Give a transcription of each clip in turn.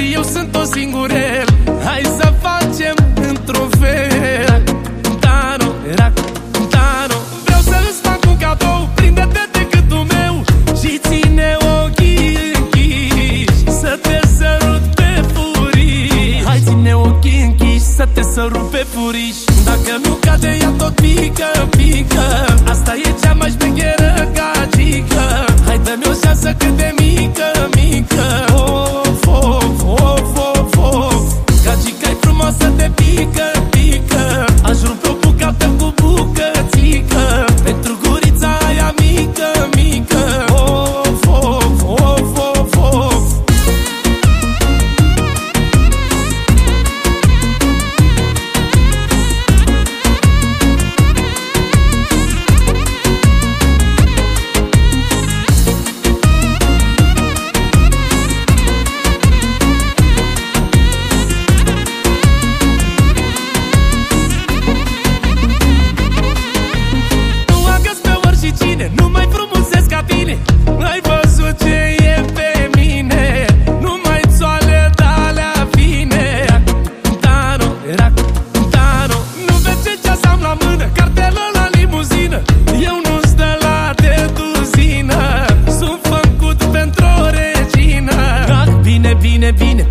și eu sunt o singurel. Hai să facem într-un fel. Tano, rac, tano Vreau să îți fac un cadou Prinde-te de gândul meu Și ține ochii închiși. Să te sărut pe furiș. Hai ține ochii închiși Să te sărut pe furiș. Dacă nu cade ea tot pică, pică go.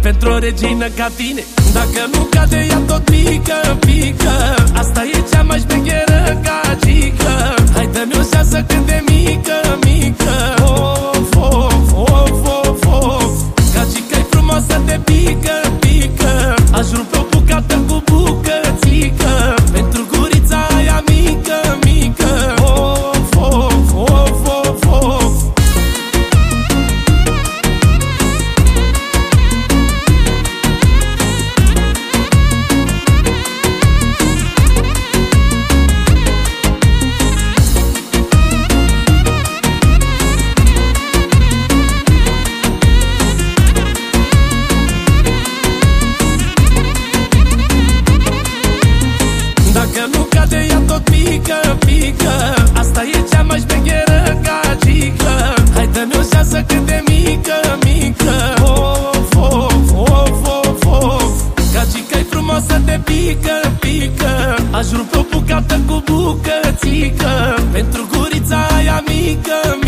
Pentru o regină ca tine. Dacă nu cade ea tot pică, pică. Asta e cea mai șmecheră gagică Hai dă-mi o șansă când de mică, mică. Of, of, of, of, of. Gagica-i frumoasă de pică, pică. Aș rupe o bucată cu bucățică Aș rupe o bucată cu bucățică Pentru gurița aia mică.